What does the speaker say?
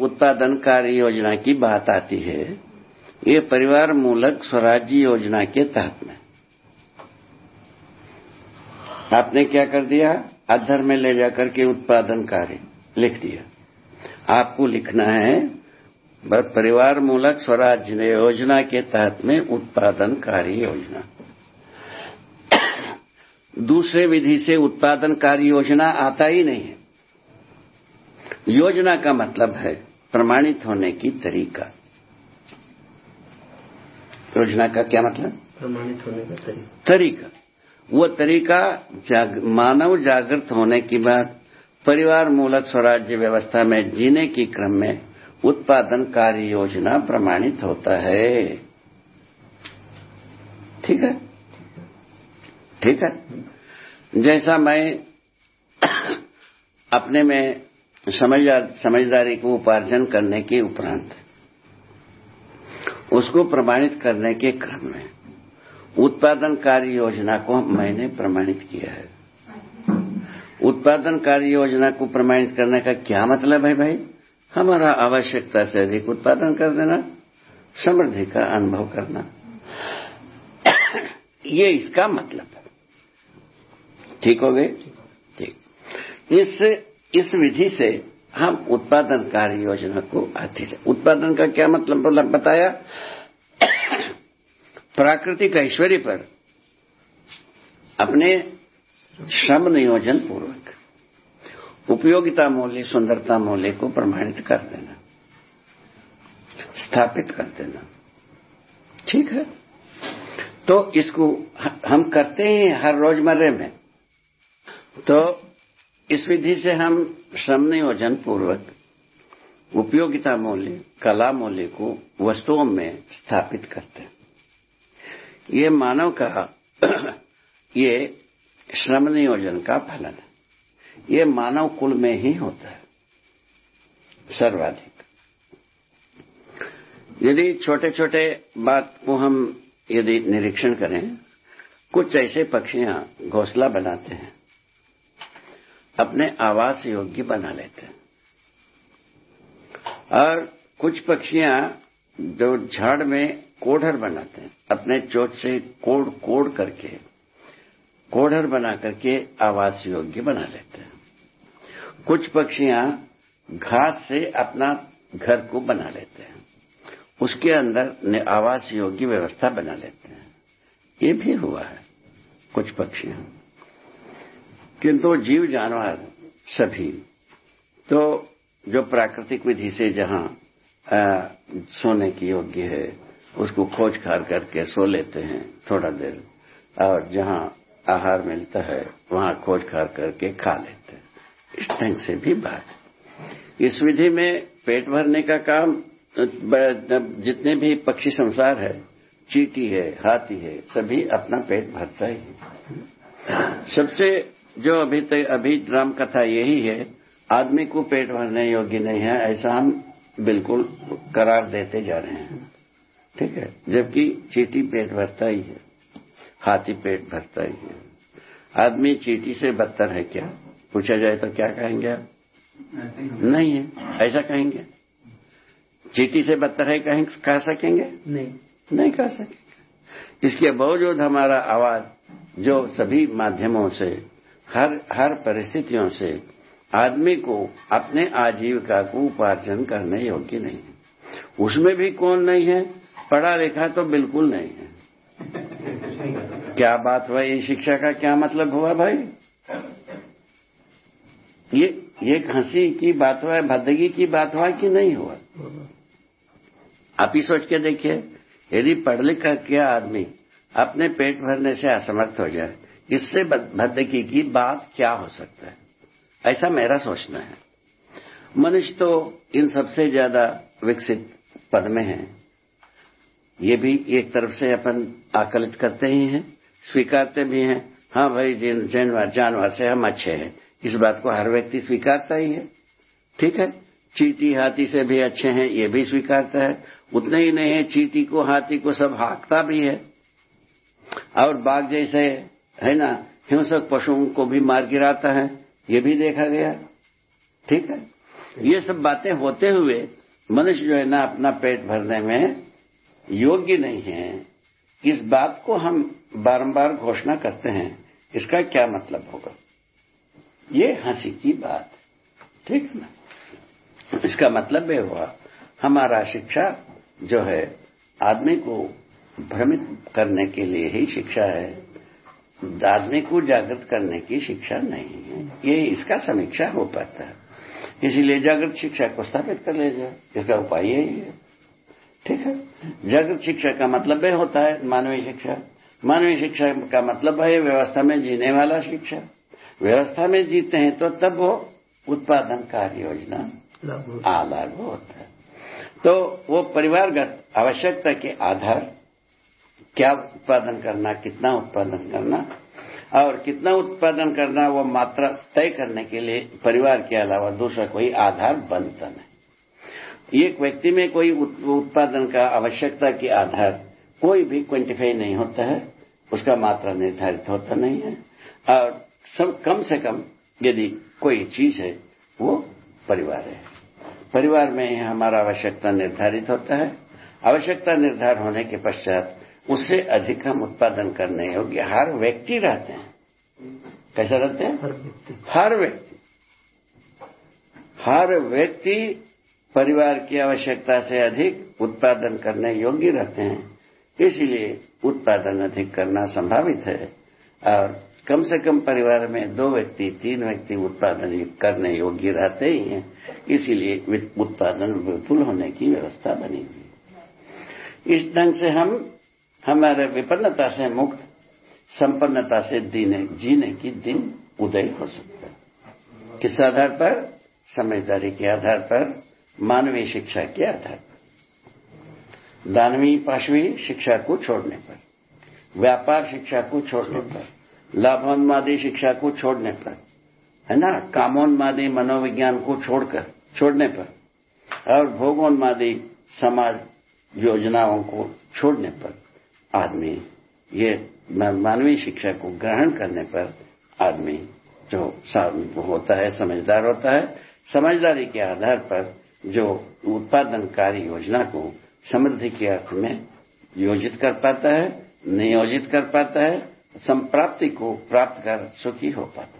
उत्पादनकारी योजना की बात आती है, ये परिवार मूलक स्वराज्य योजना के तहत में। आपने क्या कर दिया? अधर में ले जाकर के उत्पादन कार्य लिख दिया। आपको लिखना है परिवार मूलक स्वराज्य योजना के तहत में उत्पादन कार्य योजना। दूसरे विधि से उत्पादन कार्य योजना आता ही नहीं है। योजना का मतलब है प्रमाणित होने की तरीका। योजना का क्या मतलब? प्रमाणित होने का तरीका। तरीका। वो तरीका जाग, मानव जागृत होने की बात परिवार मूलक स्वराज्य व्यवस्था में जीने के क्रम में उत्पादन कार्य योजना प्रमाणित होता है। ठीक है? ठीक है? जैसा मैं अपने में समझदार को उपार्जन करने के उपरांत, उसको प्रमाणित करने के क्रम में उत्पादन कार्य योजना को मैंने प्रमाणित किया है। उत्पादन कार्य योजना को प्रमाणित करने का क्या मतलब है भाई? हमारा आवश्यकता से अधिक उत्पादन कर देना, समृद्धि का अनुभव करना। ये इसका मतलब है। ठीक हो गए? ठीक। इस इस विधि से हम उत्पादन कार्य योजना को आते हैं। उत्पादन का क्या मतलब बताया? प्राकृतिक ऐश्वर्य पर अपने श्रम नियोजन पूर्वक, उपयोगिता मूल्य, सुंदरता मूल्य को प्रमाणित कर देना, स्थापित कर देना। ठीक है? तो इसको हम करते हैं हर रोजमर्रे में। तो इस विधि से हम श्रम नियोजन पूर्वक उपयोगिता मूल्य, कला मूल्य को वस्तुओं में स्थापित करते हैं। ये मानव का ये श्रम नियोजन का फलन है। ये मानव कुल में ही होता है। सर्वाधिक। यदि छोटे छोटे बात को हम यदि निरीक्षण करें, कुछ ऐसे पक्षियाँ घोंसला बनाते हैं। अपने आवास योग्य बना लेते हैं। और कुछ पक्षियाँ जो झाड़ में कोढ़र बनाते हैं, अपने चोट से कोड़ कोड़ करके, कोढ़र बना करके आवास योग्य बना लेते हैं। कुछ पक्षियाँ घास से अपना घर को बना लेते हैं। उसके अंदर आवास योग्य व्यवस्था बना लेते हैं। ये भी हुआ है, कुछ पक्षियाँ। किंतु जीव जानवर सभी तो जो प्राकृतिक विधि से जहाँ आ, सोने की योग्य है उसको खोज खार करके सो लेते हैं थोड़ा देर और जहाँ आहार मिलता है वहाँ खोज खार करके खा लेते हैं। इस ढंग से भी बात इस विधि में पेट भरने का काम जितने भी पक्षी संसार है चीटी है हाथी है सभी अपना पेट भरता ही। सबसे जो अभी तक अभी राम कथा यही है आदमी को पेट भरने योग्य नहीं है ऐसा हम बिल्कुल करार देते जा रहे हैं। ठीक है? जबकि चीटी पेट भरता ही है हाथी पेट भरता ही है। आदमी चीटी से बदतर है क्या? पूछा जाए तो क्या कहेंगे आप? नहीं है। ऐसा कहेंगे? चीटी से बदतर है कहें कह सकेंगे? नहीं। नहीं कह सकेंगे। इसके बावजूद हमारा आवाज़ जो सभी माध्यमों से हर हर परिस्थितियों से आदमी को अपने आजीविका को उपार्जन करने योग्य नहीं है। उसमें भी कौन नहीं है? पढ़ा लिखा तो बिल्कुल नहीं है। क्या बात हुआ? ये शिक्षा का क्या मतलब हुआ भाई? ये ये हँसी की बात हुआ, भद्दगी की बात हुआ कि नहीं हुआ? आप ही सोच के देखिए, यदि पढ़ लिख के आदमी अपने पेट भरने से असमर्थ हो जाए इससे भद्दगी की बात क्या हो सकता है? ऐसा मेरा सोचना है। मनुष्य तो इन सबसे ज़्यादा विकसित पद में है। ये भी एक तरफ़ से अपन आकलित करते ही हैं, स्वीकारते भी हैं। हाँ भाई जानवर जानवर से हम अच्छे हैं। इस बात को हर व्यक्ति स्वीकारता ही है। ठीक है? चीटी हाथी से भी अच्छे हैं, ये भी स्वीकारता है। उतने ही नहीं है, चीटी को, हाथी को सब हाँकता भी है। और बाघ जैसे है ना? हिंसक पशुओं को भी मार गिराता है, ये भी देखा गया। ठीक है? ये सब बातें होते हुए मनुष्य जो है ना, अपना पेट भरने में योग्य नहीं है। इस बात को हम बारंबार घोषणा करते हैं। इसका क्या मतलब होगा? ये हँसी की बात। ठीक है ना? इसका मतलब यह हुआ, हमारा शिक्षा जो है, आदमी को भ्रमित करने के लिए ही शिक्षा है। आदमी को जागृत करने की शिक्षा नहीं है। ये इसका समीक्षा हो पाता है। इसीलिए जागृत शिक्षा को स्थापित कर ले जाए इसका उपाय यही है। ठीक है? जागृत शिक्षा का मतलब यह होता है मानवीय शिक्षा। मानवीय शिक्षा का मतलब है व्यवस्था में जीने वाला शिक्षा। व्यवस्था में जीते हैं तो तब वो उत्पादन कार्य योजना लागू होता है। तो वो परिवारगत आवश्यकता के आधार क्या उत्पादन करना, कितना उत्पादन करना, और कितना उत्पादन करना वो मात्रा तय करने के लिए परिवार के अलावा दूसरा कोई आधार बनता नहीं। एक व्यक्ति में कोई उत्पादन का आवश्यकता के आधार कोई भी क्वांटिफाई नहीं होता है, उसका मात्रा निर्धारित होता नहीं है, और सब कम से कम यदि कोई चीज़ है, वो परिवार है। परिवार में हमारा आवश्यकता निर्धारित होता है। आवश्यकता निर्धार होने के पश्चात उससे अधिक हम उत्पादन करने योग्य हर व्यक्ति रहते हैं। कैसा रहते हैं? हर व्यक्ति। हर व्यक्ति। हर व्यक्ति परिवार की आवश्यकता से अधिक उत्पादन करने योग्य रहते हैं। इसलिए उत्पादन अधिक करना संभावित है और कम से कम परिवार में दो व्यक्ति तीन व्यक्ति उत्पादन करने योग्य रहते ही हैं। इसीलिए उत्पादन विपुल होने की व्यवस्था बनी हुई इस ढंग से हम हमारे विपन्नता से मुक्त, संपन्नता से दीने, जीने की दिन उदय हो सकता है। किस आधार पर? समझदारी के आधार पर, मानवीय शिक्षा के आधार पर। दानवी पाशवी शिक्षा को छोड़ने पर, व्यापार शिक्षा को छोड़ने पर, लाभोन्मादी शिक्षा को छोड़ने पर, है ना? कामोन्मादी मनोविज्ञान को छोड़कर, छोड़ने पर, और भोगोन्मादी समाज योजनाओं को छोड़ने पर। आदमी, ये मानवीय शिक्षा को ग्रहण करने पर आदमी जो होता है, समझदार होता है, समझदारी के आधार पर जो उत्पादनकारी योजना को समृद्धि के अर्थ में योजित कर पाता है, नियोजित कर पाता है, संप्राप्ति को प्राप्त कर सुखी हो पाता है।